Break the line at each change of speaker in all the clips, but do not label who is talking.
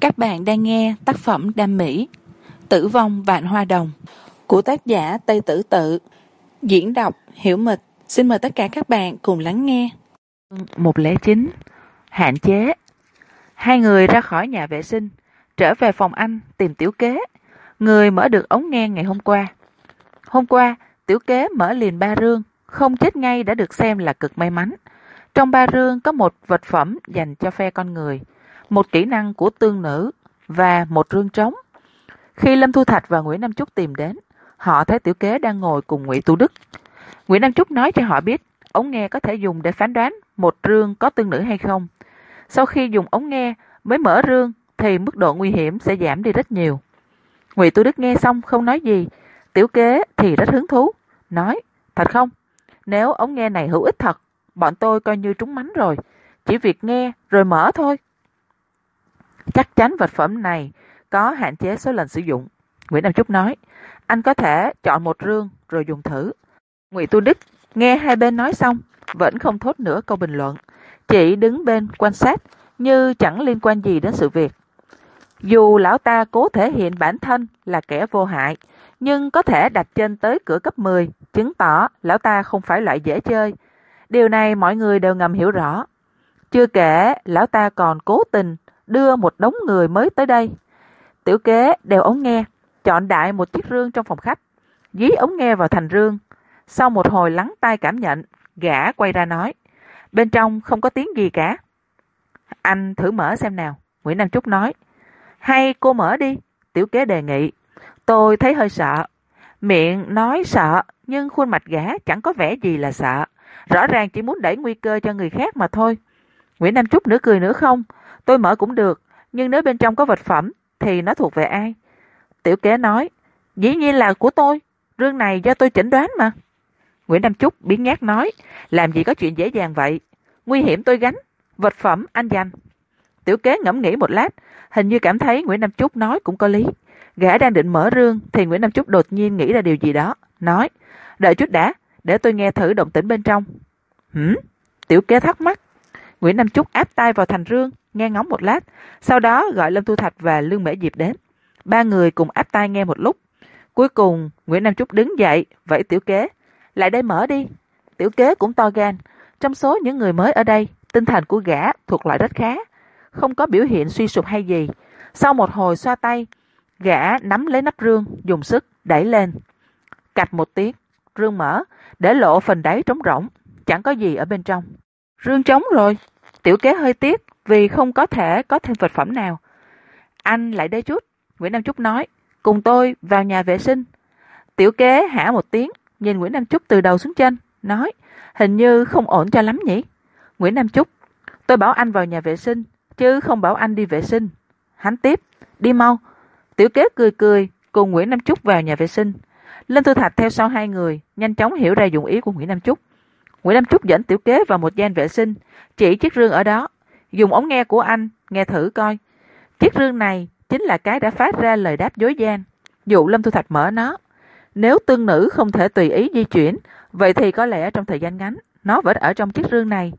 Các bạn đang nghe tác phẩm Đam Mỹ, Tử vong vạn hoa đồng, của tác giả Tây Tử Tự. Diễn đọc Hiểu Mịch. Xin mời tất cả các bạn cùng lắng nghe.
Một lễ chính, Hạn chế. Hai người ra khỏi nhà vệ sinh, Trở về phòng anh tìm tiểu kế. Người mở được ống nghe ngày hôm qua. Hôm qua, tiểu kế mở liền ba rương, Không chết ngay đã được xem là cực may mắn. Trong ba rương có một vật phẩm dành cho phe con người một kỹ năng của tương nữ và một rương trống. Khi Lâm Thu Thạch và Nguyễn Nam Trúc tìm đến, họ thấy tiểu kế đang ngồi cùng nguyễn Tu Đức. Nguyễn Nam Trúc nói cho họ biết ống nghe có thể dùng để phán đoán một rương có tương nữ hay không. Sau khi dùng ống nghe mới mở rương thì mức độ nguy hiểm sẽ giảm đi rất nhiều. Ngụy Tu Đức nghe xong không nói gì, tiểu kế thì rất hứng thú, nói, thật không? Nếu ống nghe này hữu ích thật, bọn tôi coi như trúng mánh rồi, chỉ việc nghe rồi mở thôi. Chắc chắn vật phẩm này có hạn chế số lần sử dụng. Nguyễn Nam Trúc nói, anh có thể chọn một rương rồi dùng thử. Ngụy Tu Đức nghe hai bên nói xong, vẫn không thốt nữa câu bình luận, chỉ đứng bên quan sát như chẳng liên quan gì đến sự việc. Dù lão ta cố thể hiện bản thân là kẻ vô hại, nhưng có thể đặt chân tới cửa cấp 10, chứng tỏ lão ta không phải loại dễ chơi. Điều này mọi người đều ngầm hiểu rõ. Chưa kể, lão ta còn cố tình đưa một đống người mới tới đây. Tiểu kế đeo ống nghe, chọn đại một chiếc rương trong phòng khách, dí ống nghe vào thành rương. Sau một hồi lắng tai cảm nhận, gã quay ra nói, bên trong không có tiếng gì cả. Anh thử mở xem nào, Nguyễn Nam Trúc nói. Hay cô mở đi, tiểu kế đề nghị. Tôi thấy hơi sợ. Miệng nói sợ, nhưng khuôn mặt gã chẳng có vẻ gì là sợ. Rõ ràng chỉ muốn đẩy nguy cơ cho người khác mà thôi. Nguyễn Nam Trúc nửa cười nửa không, Tôi mở cũng được, nhưng nếu bên trong có vật phẩm thì nó thuộc về ai? Tiểu kế nói, dĩ nhiên là của tôi, rương này do tôi chẩn đoán mà. Nguyễn Nam Trúc biến nhát nói, làm gì có chuyện dễ dàng vậy, nguy hiểm tôi gánh, vật phẩm anh dành. Tiểu kế ngẫm nghĩ một lát, hình như cảm thấy Nguyễn Nam Trúc nói cũng có lý. Gã đang định mở rương thì Nguyễn Nam Trúc đột nhiên nghĩ ra điều gì đó, nói, đợi chút đã, để tôi nghe thử động tĩnh bên trong. Hửm? Tiểu kế thắc mắc. Nguyễn Nam Trúc áp tay vào thành rương, nghe ngóng một lát, sau đó gọi Lâm Thu Thạch và Lương Mễ Diệp đến. Ba người cùng áp tay nghe một lúc. Cuối cùng, Nguyễn Nam Trúc đứng dậy, vẫy tiểu kế. Lại đây mở đi. Tiểu kế cũng to gan. Trong số những người mới ở đây, tinh thần của gã thuộc loại rất khá. Không có biểu hiện suy sụp hay gì. Sau một hồi xoa tay, gã nắm lấy nắp rương, dùng sức, đẩy lên. Cạch một tiếng, rương mở, để lộ phần đáy trống rỗng. Chẳng có gì ở bên trong. Rương trống rồi. Tiểu kế hơi tiếc, vì không có thể có thêm vật phẩm nào. Anh lại đây chút, Nguyễn Nam Trúc nói, cùng tôi vào nhà vệ sinh. Tiểu kế hả một tiếng, nhìn Nguyễn Nam Trúc từ đầu xuống chân, nói, hình như không ổn cho lắm nhỉ. Nguyễn Nam Trúc, tôi bảo anh vào nhà vệ sinh, chứ không bảo anh đi vệ sinh. Hắn tiếp, đi mau. Tiểu kế cười cười, cùng Nguyễn Nam Trúc vào nhà vệ sinh. Linh Thư Thạch theo sau hai người, nhanh chóng hiểu ra dụng ý của Nguyễn Nam Trúc. Nguyễn Nam Trúc dẫn Tiểu kế vào một gian vệ sinh, chỉ chiếc rương ở đó, Dùng ống nghe của anh, nghe thử coi. Chiếc rương này chính là cái đã phát ra lời đáp dối gian. Dụ Lâm Thu Thạch mở nó. Nếu tương nữ không thể tùy ý di chuyển, vậy thì có lẽ trong thời gian ngắn, nó vẫn ở trong chiếc rương này.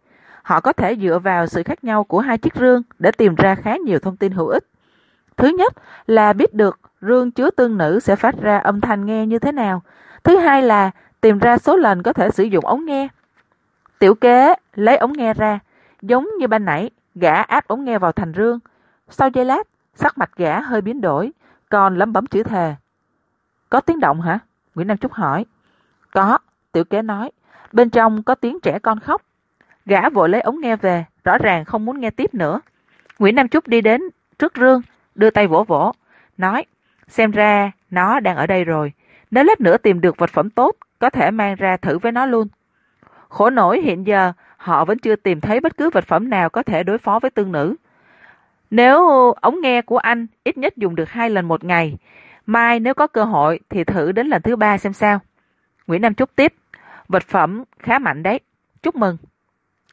Họ có thể dựa vào sự khác nhau của hai chiếc rương để tìm ra khá nhiều thông tin hữu ích. Thứ nhất là biết được rương chứa tương nữ sẽ phát ra âm thanh nghe như thế nào. Thứ hai là tìm ra số lần có thể sử dụng ống nghe. Tiểu kế lấy ống nghe ra, giống như ban nãy, Gã áp ống nghe vào thành rương. Sau giây lát, sắc mặt gã hơi biến đổi, còn lấm bấm chữ thề. Có tiếng động hả? Nguyễn Nam Trúc hỏi. Có, tiểu kế nói. Bên trong có tiếng trẻ con khóc. Gã vội lấy ống nghe về, rõ ràng không muốn nghe tiếp nữa. Nguyễn Nam Trúc đi đến trước rương, đưa tay vỗ vỗ, nói, xem ra nó đang ở đây rồi. Nếu lát nữa tìm được vật phẩm tốt, có thể mang ra thử với nó luôn. Khổ nổi hiện giờ, họ vẫn chưa tìm thấy bất cứ vật phẩm nào có thể đối phó với tương nữ. Nếu ống nghe của anh ít nhất dùng được hai lần một ngày, mai nếu có cơ hội thì thử đến lần thứ ba xem sao. Nguyễn Nam chúc tiếp, vật phẩm khá mạnh đấy, chúc mừng.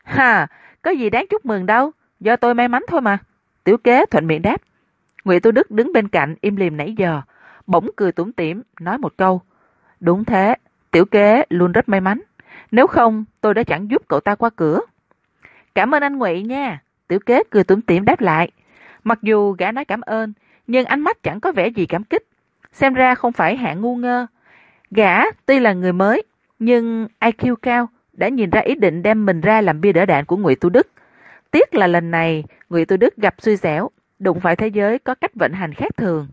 Hà, có gì đáng chúc mừng đâu, do tôi may mắn thôi mà. Tiểu kế thuận miệng đáp. Nguyễn Tô Đức đứng bên cạnh im lìm nãy giờ, bỗng cười tủm tỉm nói một câu. Đúng thế, tiểu kế luôn rất may mắn. Nếu không, tôi đã chẳng giúp cậu ta qua cửa. Cảm ơn anh Ngụy nha. Tiểu kế cười tủm tỉm đáp lại. Mặc dù gã nói cảm ơn, nhưng ánh mắt chẳng có vẻ gì cảm kích. Xem ra không phải hạng ngu ngơ. Gã tuy là người mới, nhưng IQ cao, đã nhìn ra ý định đem mình ra làm bia đỡ đạn của Ngụy Tu Đức. Tiếc là lần này, Ngụy Tu Đức gặp xui xẻo, đụng phải thế giới có cách vận hành khác thường.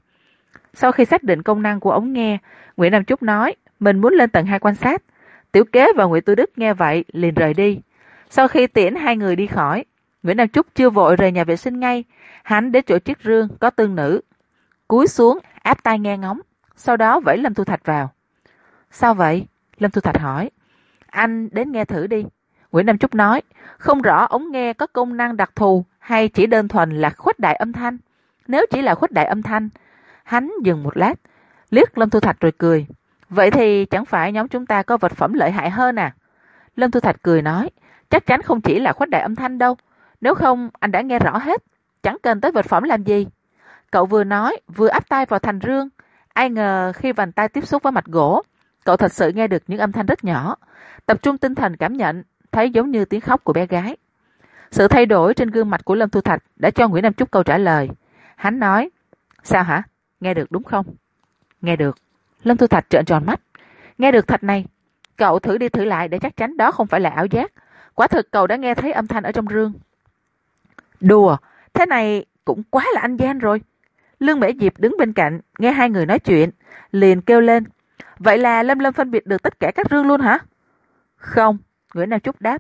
Sau khi xác định công năng của ống nghe, Nguyễn Nam Trúc nói mình muốn lên tầng 2 quan sát. Tiểu kế và Nguyễn Tu Đức nghe vậy liền rời đi. Sau khi tiễn hai người đi khỏi, Nguyễn Nam Trúc chưa vội rời nhà vệ sinh ngay, hắn đến chỗ chiếc rương có tương nữ. Cúi xuống, áp tai nghe ngóng, sau đó vẫy Lâm Thu Thạch vào. Sao vậy? Lâm Thu Thạch hỏi. Anh đến nghe thử đi. Nguyễn Nam Trúc nói, không rõ ống nghe có công năng đặc thù hay chỉ đơn thuần là khuếch đại âm thanh. Nếu chỉ là khuếch đại âm thanh, hắn dừng một lát, liếc Lâm Thu Thạch rồi cười. Vậy thì chẳng phải nhóm chúng ta có vật phẩm lợi hại hơn à? Lâm Thu Thạch cười nói, chắc chắn không chỉ là khuếch đại âm thanh đâu. Nếu không, anh đã nghe rõ hết. Chẳng cần tới vật phẩm làm gì. Cậu vừa nói, vừa áp tay vào thành rương. Ai ngờ khi bàn tay tiếp xúc với mặt gỗ, cậu thật sự nghe được những âm thanh rất nhỏ. Tập trung tinh thần cảm nhận, thấy giống như tiếng khóc của bé gái. Sự thay đổi trên gương mặt của Lâm Thu Thạch đã cho Nguyễn Nam Trúc câu trả lời. Hắn nói, sao hả? Nghe được đúng không? Nghe được. Lâm Thu Thạch trợn tròn mắt. Nghe được thạch này. Cậu thử đi thử lại để chắc chắn đó không phải là ảo giác. Quả thực cậu đã nghe thấy âm thanh ở trong rương. Đùa, thế này cũng quá là anh gian rồi. Lương Mễ Diệp đứng bên cạnh, nghe hai người nói chuyện, liền kêu lên. Vậy là Lâm Lâm phân biệt được tất cả các rương luôn hả? Không, Nguyễn Nam Trúc đáp.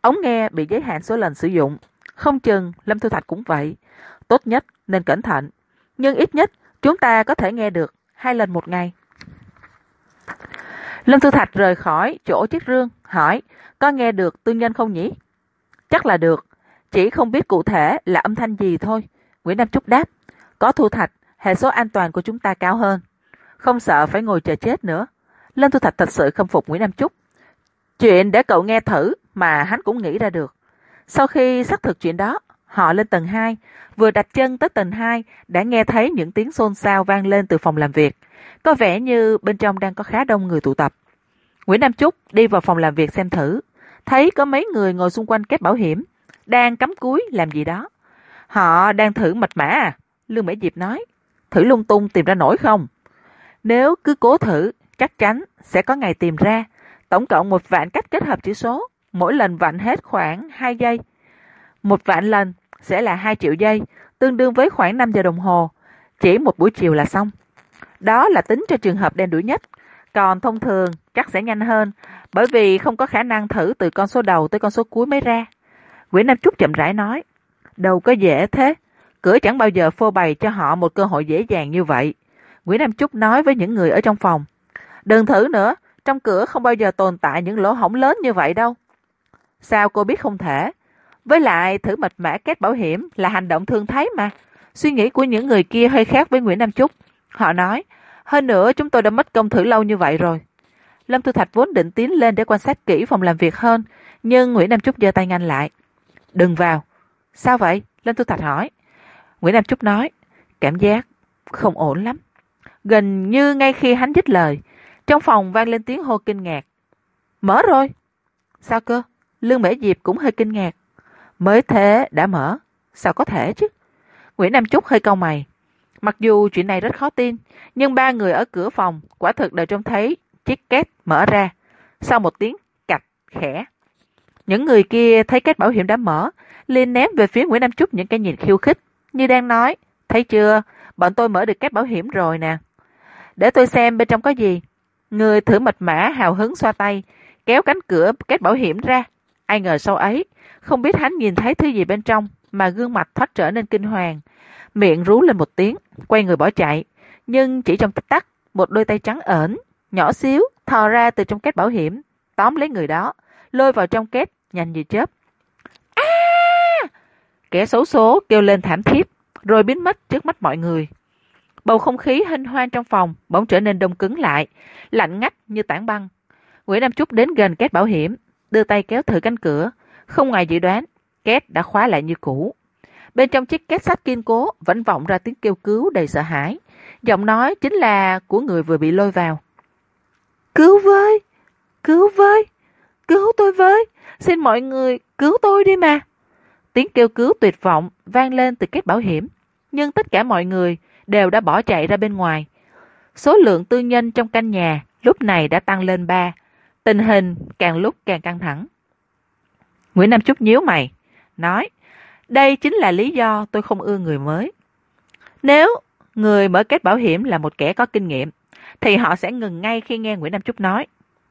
Ống nghe bị giới hạn số lần sử dụng. Không chừng Lâm Thu Thạch cũng vậy. Tốt nhất nên cẩn thận. Nhưng ít nhất chúng ta có thể nghe được hai lần một ngày. Lâm Thư Thạch rời khỏi chỗ chiếc rương, hỏi, có nghe được tư nhân không nhỉ? Chắc là được, chỉ không biết cụ thể là âm thanh gì thôi. Nguyễn Nam Trúc đáp, có Thu Thạch, hệ số an toàn của chúng ta cao hơn. Không sợ phải ngồi chờ chết nữa. Lâm Thu Thạch thật sự khâm phục Nguyễn Nam Trúc. Chuyện để cậu nghe thử mà hắn cũng nghĩ ra được. Sau khi xác thực chuyện đó, họ lên tầng 2, vừa đặt chân tới tầng 2 đã nghe thấy những tiếng xôn xao vang lên từ phòng làm việc. Có vẻ như bên trong đang có khá đông người tụ tập. Nguyễn Nam Trúc đi vào phòng làm việc xem thử, thấy có mấy người ngồi xung quanh kết bảo hiểm, đang cắm cúi làm gì đó. Họ đang thử mạch mã à? Lương Mỹ Diệp nói. Thử lung tung tìm ra nổi không? Nếu cứ cố thử, chắc chắn sẽ có ngày tìm ra. Tổng cộng một vạn cách kết hợp chữ số, mỗi lần vặn hết khoảng 2 giây. Một vạn lần sẽ là 2 triệu giây, tương đương với khoảng 5 giờ đồng hồ. Chỉ một buổi chiều là xong. Đó là tính cho trường hợp đen đuổi nhất. Còn thông thường chắc sẽ nhanh hơn, bởi vì không có khả năng thử từ con số đầu tới con số cuối mới ra. Nguyễn Nam Trúc chậm rãi nói, đâu có dễ thế, cửa chẳng bao giờ phô bày cho họ một cơ hội dễ dàng như vậy. Nguyễn Nam Trúc nói với những người ở trong phòng, đừng thử nữa, trong cửa không bao giờ tồn tại những lỗ hổng lớn như vậy đâu. Sao cô biết không thể? Với lại thử mật mã kết bảo hiểm là hành động thường thấy mà. Suy nghĩ của những người kia hơi khác với Nguyễn Nam Trúc. Họ nói, hơn nữa chúng tôi đã mất công thử lâu như vậy rồi. Lâm Thu Thạch vốn định tiến lên để quan sát kỹ phòng làm việc hơn, nhưng Nguyễn Nam Trúc giơ tay ngăn lại. Đừng vào. Sao vậy? Lâm Thu Thạch hỏi. Nguyễn Nam Trúc nói, cảm giác không ổn lắm. Gần như ngay khi hắn dứt lời, trong phòng vang lên tiếng hô kinh ngạc. Mở rồi. Sao cơ? Lương Mễ Diệp cũng hơi kinh ngạc. Mới thế đã mở. Sao có thể chứ? Nguyễn Nam Trúc hơi cau mày. Mặc dù chuyện này rất khó tin, nhưng ba người ở cửa phòng quả thực đều trông thấy chiếc két mở ra. Sau một tiếng cạch khẽ. Những người kia thấy két bảo hiểm đã mở, liền ném về phía Nguyễn Nam Trúc những cái nhìn khiêu khích, như đang nói, thấy chưa, bọn tôi mở được két bảo hiểm rồi nè. Để tôi xem bên trong có gì. Người thử mật mã hào hứng xoa tay, kéo cánh cửa két bảo hiểm ra. Ai ngờ sau ấy, không biết hắn nhìn thấy thứ gì bên trong, mà gương mặt thoát trở nên kinh hoàng. Miệng rú lên một tiếng, quay người bỏ chạy. Nhưng chỉ trong tích tắc, một đôi tay trắng ẩn, nhỏ xíu, thò ra từ trong két bảo hiểm, tóm lấy người đó, lôi vào trong két, nhanh như chớp. a Kẻ xấu số kêu lên thảm thiết, rồi biến mất trước mắt mọi người. Bầu không khí hinh hoang trong phòng bỗng trở nên đông cứng lại, lạnh ngắt như tảng băng. Nguyễn Nam Trúc đến gần két bảo hiểm, đưa tay kéo thử cánh cửa. Không ngoài dự đoán, két đã khóa lại như cũ. Bên trong chiếc két sắt kiên cố vẫn vọng ra tiếng kêu cứu đầy sợ hãi. Giọng nói chính là của người vừa bị lôi vào. Cứu với! Cứu với! Cứu tôi với! Xin mọi người cứu tôi đi mà! Tiếng kêu cứu tuyệt vọng vang lên từ két bảo hiểm. nhưng tất cả mọi người đều đã bỏ chạy ra bên ngoài. Số lượng tư nhân trong căn nhà lúc này đã tăng lên ba. Tình hình càng lúc càng căng thẳng. Nguyễn Nam Trúc nhíu mày, nói, đây chính là lý do tôi không ưa người mới. Nếu người mở kết bảo hiểm là một kẻ có kinh nghiệm, thì họ sẽ ngừng ngay khi nghe Nguyễn Nam Trúc nói.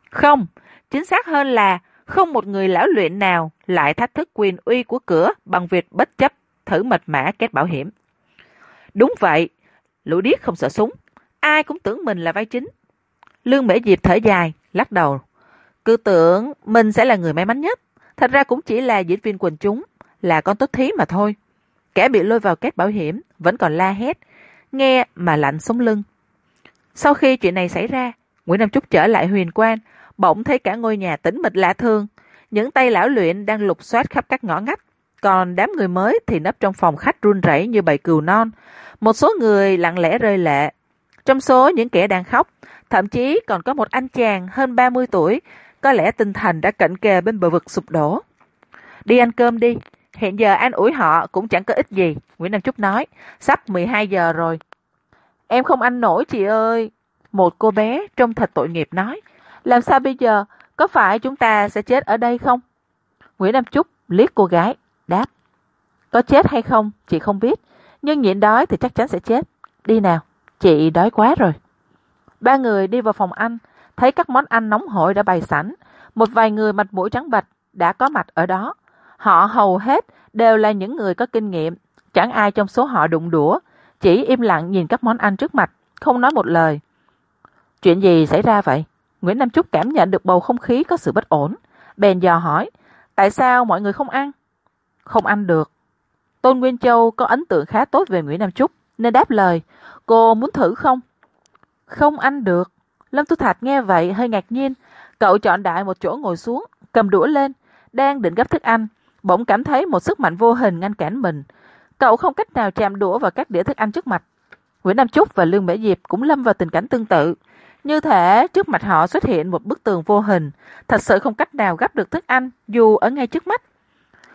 Không, chính xác hơn là không một người lão luyện nào lại thách thức quyền uy của cửa bằng việc bất chấp thử mật mã kết bảo hiểm. Đúng vậy, lũ điếc không sợ súng, ai cũng tưởng mình là vai chính. Lương Mễ Diệp thở dài, lắc đầu. Cứ tưởng mình sẽ là người may mắn nhất, thật ra cũng chỉ là diễn viên quần chúng, là con tốt thí mà thôi. Kẻ bị lôi vào kết bảo hiểm vẫn còn la hét, nghe mà lạnh sống lưng. Sau khi chuyện này xảy ra, Nguyễn Nam Trúc trở lại huyền quan, bỗng thấy cả ngôi nhà tĩnh mịch lạ thường. Những tay lão luyện đang lục soát khắp các ngõ ngách, còn đám người mới thì nấp trong phòng khách run rẩy như bầy cừu non. Một số người lặng lẽ rơi lệ. Trong số những kẻ đang khóc, thậm chí còn có một anh chàng hơn 30 tuổi, có lẽ tinh thần đã cận kề bên bờ vực sụp đổ. Đi ăn cơm đi, hiện giờ an ủi họ cũng chẳng có ích gì, Nguyễn Nam Trúc nói, sắp 12 giờ rồi. Em không ăn nổi chị ơi. Một cô bé trông thật tội nghiệp nói, làm sao bây giờ, có phải chúng ta sẽ chết ở đây không? Nguyễn Nam Trúc liếc cô gái, đáp. Có chết hay không, chị không biết, nhưng nhịn đói thì chắc chắn sẽ chết. Đi nào, chị đói quá rồi. Ba người đi vào phòng ăn, thấy các món ăn nóng hổi đã bày sẵn. Một vài người mặt mũi trắng bạch đã có mặt ở đó. Họ hầu hết đều là những người có kinh nghiệm, chẳng ai trong số họ đụng đũa, chỉ im lặng nhìn các món ăn trước mặt, không nói một lời. Chuyện gì xảy ra vậy? Nguyễn Nam Trúc cảm nhận được bầu không khí có sự bất ổn. Bèn dò hỏi, tại sao mọi người không ăn? Không ăn được. Tôn Nguyên Châu có ấn tượng khá tốt về Nguyễn Nam Trúc, nên đáp lời, cô muốn thử không? Không ăn được. Lâm Tu Thạch nghe vậy hơi ngạc nhiên, cậu chọn đại một chỗ ngồi xuống, cầm đũa lên, đang định gấp thức ăn, bỗng cảm thấy một sức mạnh vô hình ngăn cản mình. Cậu không cách nào chạm đũa vào các đĩa thức ăn trước mặt. Nguyễn Nam Trúc và Lương Mễ Diệp cũng lâm vào tình cảnh tương tự. Như thể trước mặt họ xuất hiện một bức tường vô hình, thật sự không cách nào gấp được thức ăn dù ở ngay trước mắt.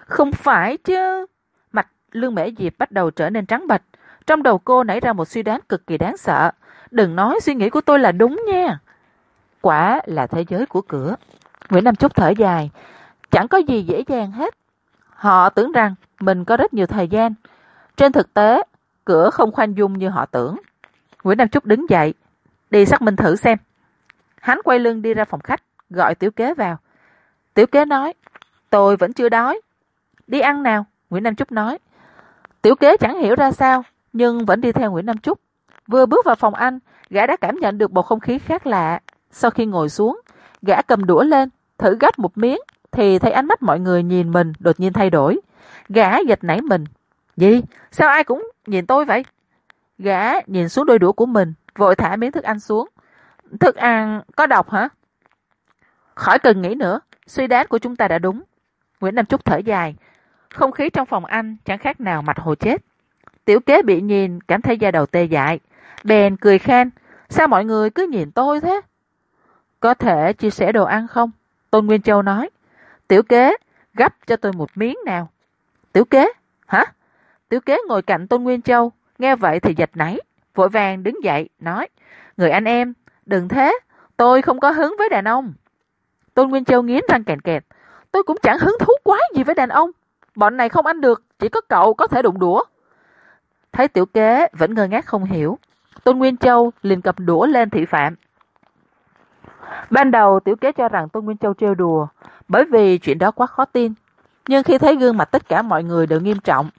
Không phải chứ. Mặt Lương Mễ Diệp bắt đầu trở nên trắng bệch. Trong đầu cô nảy ra một suy đoán cực kỳ đáng sợ. Đừng nói suy nghĩ của tôi là đúng nha. Quả là thế giới của cửa. Nguyễn Nam Trúc thở dài. Chẳng có gì dễ dàng hết. Họ tưởng rằng mình có rất nhiều thời gian. Trên thực tế, cửa không khoan dung như họ tưởng. Nguyễn Nam Trúc đứng dậy, đi xác minh thử xem. Hắn quay lưng đi ra phòng khách, gọi tiểu kế vào. Tiểu kế nói, tôi vẫn chưa đói. Đi ăn nào, Nguyễn Nam Trúc nói. Tiểu kế chẳng hiểu ra sao, nhưng vẫn đi theo Nguyễn Nam Trúc. Vừa bước vào phòng anh gã đã cảm nhận được bầu không khí khác lạ. Sau khi ngồi xuống, gã cầm đũa lên, thử gắp một miếng, thì thấy ánh mắt mọi người nhìn mình đột nhiên thay đổi. Gã giật nảy mình. Gì? Sao ai cũng nhìn tôi vậy? Gã nhìn xuống đôi đũa của mình, vội thả miếng thức ăn xuống. Thức ăn có độc hả? Khỏi cần nghĩ nữa, suy đoán của chúng ta đã đúng. Nguyễn Nam Trúc thở dài. Không khí trong phòng anh chẳng khác nào mặt hồ chết. Tiểu kế bị nhìn, cảm thấy da đầu tê dại. Bèn cười khen, sao mọi người cứ nhìn tôi thế? Có thể chia sẻ đồ ăn không? Tôn Nguyên Châu nói. Tiểu kế, gấp cho tôi một miếng nào. Tiểu kế, hả? Tiểu kế ngồi cạnh Tôn Nguyên Châu, nghe vậy thì giật nảy, vội vàng đứng dậy, nói. Người anh em, đừng thế, tôi không có hứng với đàn ông. Tôn Nguyên Châu nghiến răng kèn kẹt. Tôi cũng chẳng hứng thú quá gì với đàn ông. Bọn này không ăn được, chỉ có cậu có thể đụng đũa. Thấy tiểu kế vẫn ngơ ngác không hiểu. Tôn Nguyên Châu liền cầm đũa lên thị phạm. Ban đầu tiểu kế cho rằng Tôn Nguyên Châu trêu đùa, bởi vì chuyện đó quá khó tin. Nhưng khi thấy gương mặt tất cả mọi người đều nghiêm trọng,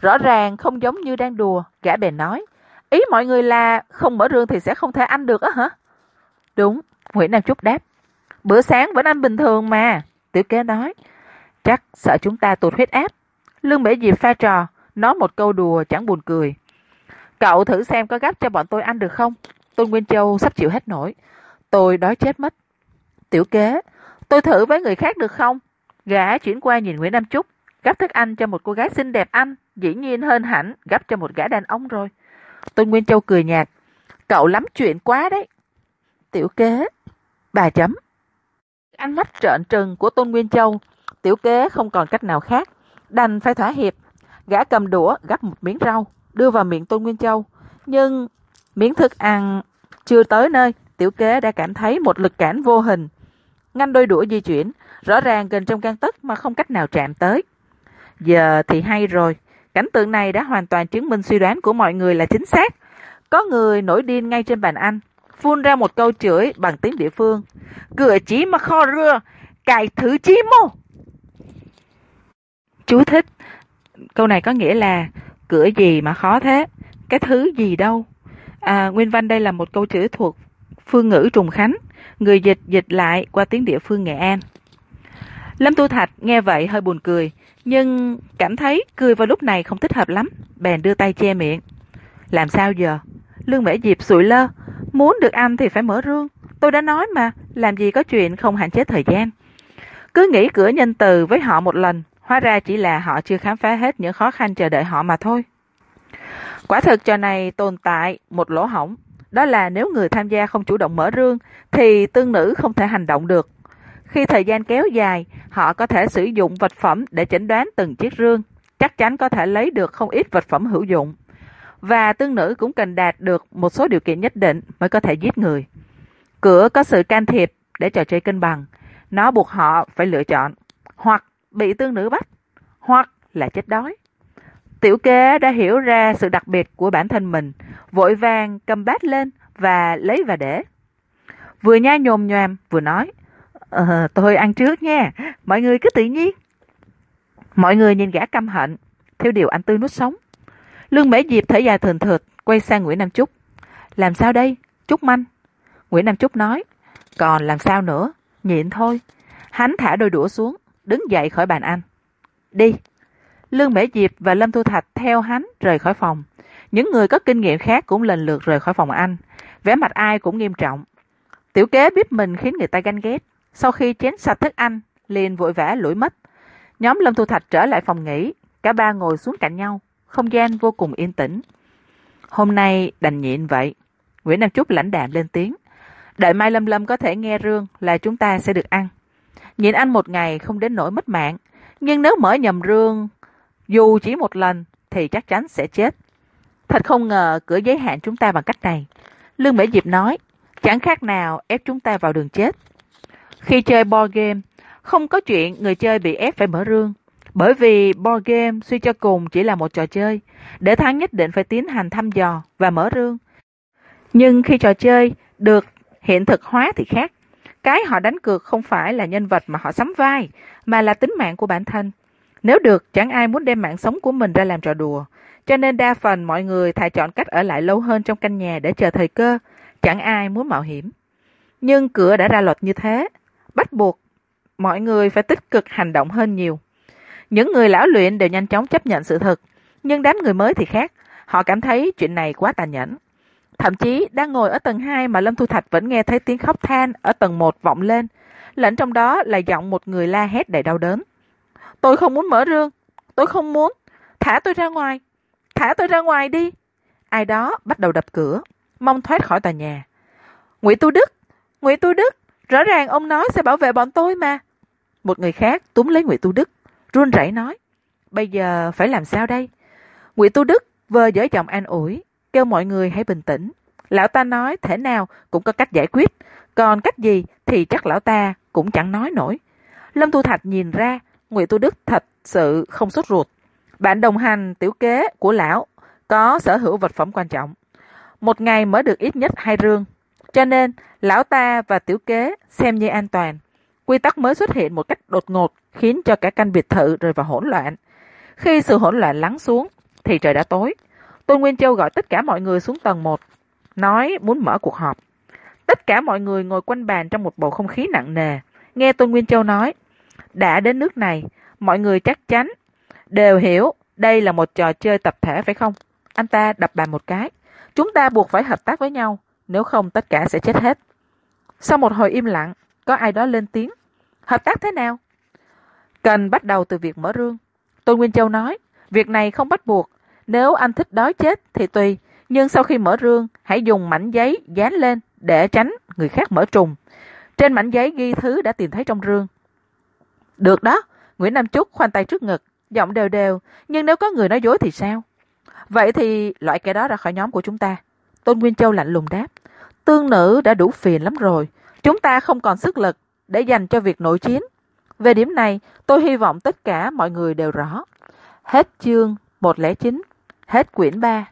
rõ ràng không giống như đang đùa, gã bèn nói. Ý mọi người là không mở rương thì sẽ không thể ăn được á hả? Đúng, Nguyễn Nam Trúc đáp. Bữa sáng vẫn ăn bình thường mà, tiểu kế nói. Chắc sợ chúng ta tụt huyết áp. Lương Bể Diệp pha trò, nói một câu đùa chẳng buồn cười. Cậu thử xem có gấp cho bọn tôi ăn được không? Tôn Nguyên Châu sắp chịu hết nổi. Tôi đói chết mất. Tiểu kế, tôi thử với người khác được không? Gã chuyển qua nhìn Nguyễn Nam Trúc, gấp thức ăn cho một cô gái xinh đẹp ăn, dĩ nhiên hơn hẳn gấp cho một gã đàn ông rồi. Tôn Nguyên Châu cười nhạt. Cậu lắm chuyện quá đấy. Tiểu kế, bà chấm. Ánh mắt trợn trừng của Tôn Nguyên Châu, tiểu kế không còn cách nào khác, đành phải thỏa hiệp. Gã cầm đũa gắp một miếng rau, đưa vào miệng Tôn Nguyên Châu. Nhưng miếng thức ăn chưa tới nơi, tiểu kế đã cảm thấy một lực cản vô hình. Ngăn đôi đũa di chuyển, rõ ràng gần trong gan tấc mà không cách nào chạm tới. Giờ thì hay rồi, cảnh tượng này đã hoàn toàn chứng minh suy đoán của mọi người là chính xác. Có người nổi điên ngay trên bàn ăn, phun ra một câu chửi bằng tiếng địa phương. Cửa chí mà kho rưa, cài thứ chí mô. Chú thích, câu này có nghĩa là cửa gì mà khó thế, cái thứ gì đâu. À, nguyên văn đây là một câu chữ thuộc phương ngữ trùng khánh, người dịch dịch lại qua tiếng địa phương Nghệ An. Lâm Tu Thạch nghe vậy hơi buồn cười, nhưng cảm thấy cười vào lúc này không thích hợp lắm, bèn đưa tay che miệng. Làm sao giờ? Lương Mễ Diệp sụi lơ, muốn được ăn thì phải mở rương. Tôi đã nói mà, làm gì có chuyện không hạn chế thời gian. Cứ nghĩ cửa nhân từ với họ một lần, hóa ra chỉ là họ chưa khám phá hết những khó khăn chờ đợi họ mà thôi. Quả thực trò này tồn tại một lỗ hổng, đó là nếu người tham gia không chủ động mở rương thì tương nữ không thể hành động được. Khi thời gian kéo dài, họ có thể sử dụng vật phẩm để chẩn đoán từng chiếc rương, chắc chắn có thể lấy được không ít vật phẩm hữu dụng. Và tương nữ cũng cần đạt được một số điều kiện nhất định mới có thể giết người. Cửa có sự can thiệp để trò chơi cân bằng. Nó buộc họ phải lựa chọn, hoặc bị tương nữ bắt, hoặc là chết đói. Tiểu kế đã hiểu ra sự đặc biệt của bản thân mình, vội vàng cầm bát lên và lấy và để. Vừa nha nhồm nhoàm vừa nói, Ờ, tôi ăn trước nha, mọi người cứ tự nhiên. Mọi người nhìn gã căm hận, theo điều anh tư nuốt sống. Lương Mễ Diệp thở dài thườn thượt, quay sang Nguyễn Nam Trúc. Làm sao đây? Trúc Manh. Nguyễn Nam Trúc nói, còn làm sao nữa, nhịn thôi. Hắn thả đôi đũa xuống, đứng dậy khỏi bàn ăn. Đi. Lương Mễ Diệp và Lâm Thu Thạch theo hắn rời khỏi phòng. Những người có kinh nghiệm khác cũng lần lượt rời khỏi phòng anh Vẻ mặt ai cũng nghiêm trọng. Tiểu kế biết mình khiến người ta ganh ghét. Sau khi chén sạch thức ăn, liền vội vã lủi mất. Nhóm Lâm Thu Thạch trở lại phòng nghỉ, cả ba ngồi xuống cạnh nhau, không gian vô cùng yên tĩnh. Hôm nay đành nhịn vậy. Nguyễn Nam Trúc lãnh đạm lên tiếng. Đợi mai Lâm Lâm có thể nghe rương là chúng ta sẽ được ăn. Nhịn anh một ngày không đến nỗi mất mạng, nhưng nếu mở nhầm rương, dù chỉ một lần thì chắc chắn sẽ chết. Thật không ngờ cửa giới hạn chúng ta bằng cách này. Lương Mễ Diệp nói, chẳng khác nào ép chúng ta vào đường chết. Khi chơi board game, không có chuyện người chơi bị ép phải mở rương. Bởi vì board game suy cho cùng chỉ là một trò chơi. Để thắng nhất định phải tiến hành thăm dò và mở rương. Nhưng khi trò chơi được hiện thực hóa thì khác. Cái họ đánh cược không phải là nhân vật mà họ sắm vai, mà là tính mạng của bản thân. Nếu được, chẳng ai muốn đem mạng sống của mình ra làm trò đùa. Cho nên đa phần mọi người thà chọn cách ở lại lâu hơn trong căn nhà để chờ thời cơ. Chẳng ai muốn mạo hiểm. Nhưng cửa đã ra luật như thế, bắt buộc mọi người phải tích cực hành động hơn nhiều. Những người lão luyện đều nhanh chóng chấp nhận sự thật, nhưng đám người mới thì khác, họ cảm thấy chuyện này quá tàn nhẫn. Thậm chí đang ngồi ở tầng 2 mà Lâm Thu Thạch vẫn nghe thấy tiếng khóc than ở tầng 1 vọng lên, lẫn trong đó là giọng một người la hét đầy đau đớn. Tôi không muốn mở rương, tôi không muốn, thả tôi ra ngoài, thả tôi ra ngoài đi. Ai đó bắt đầu đập cửa, mong thoát khỏi tòa nhà. Ngụy Tu Đức, Ngụy Tu Đức, Rõ ràng ông nói sẽ bảo vệ bọn tôi mà. Một người khác túm lấy Ngụy Tu Đức, run rẩy nói. Bây giờ phải làm sao đây? Ngụy Tu Đức vờ dở giọng an ủi, kêu mọi người hãy bình tĩnh. Lão ta nói thể nào cũng có cách giải quyết, còn cách gì thì chắc lão ta cũng chẳng nói nổi. Lâm Thu Thạch nhìn ra, Ngụy Tu Đức thật sự không sốt ruột. Bạn đồng hành tiểu kế của lão có sở hữu vật phẩm quan trọng. Một ngày mới được ít nhất hai rương, cho nên, lão ta và tiểu kế xem như an toàn. Quy tắc mới xuất hiện một cách đột ngột, khiến cho cả căn biệt thự rơi vào hỗn loạn. Khi sự hỗn loạn lắng xuống, thì trời đã tối. Tôn Nguyên Châu gọi tất cả mọi người xuống tầng 1, nói muốn mở cuộc họp. Tất cả mọi người ngồi quanh bàn trong một bầu không khí nặng nề. Nghe Tôn Nguyên Châu nói, đã đến nước này, mọi người chắc chắn đều hiểu đây là một trò chơi tập thể phải không? Anh ta đập bàn một cái. Chúng ta buộc phải hợp tác với nhau, nếu không tất cả sẽ chết hết. Sau một hồi im lặng, có ai đó lên tiếng. Hợp tác thế nào? Cần bắt đầu từ việc mở rương. Tôn Nguyên Châu nói, việc này không bắt buộc. Nếu anh thích đói chết thì tùy. Nhưng sau khi mở rương, hãy dùng mảnh giấy dán lên để tránh người khác mở trùng. Trên mảnh giấy ghi thứ đã tìm thấy trong rương. Được đó, Nguyễn Nam Trúc khoanh tay trước ngực, giọng đều đều, nhưng nếu có người nói dối thì sao? Vậy thì loại kẻ đó ra khỏi nhóm của chúng ta. Tôn Nguyên Châu lạnh lùng đáp. Tương nữ đã đủ phiền lắm rồi. Chúng ta không còn sức lực để dành cho việc nội chiến. Về điểm này, tôi hy vọng tất cả mọi người đều rõ. Hết chương 109, hết quyển 3.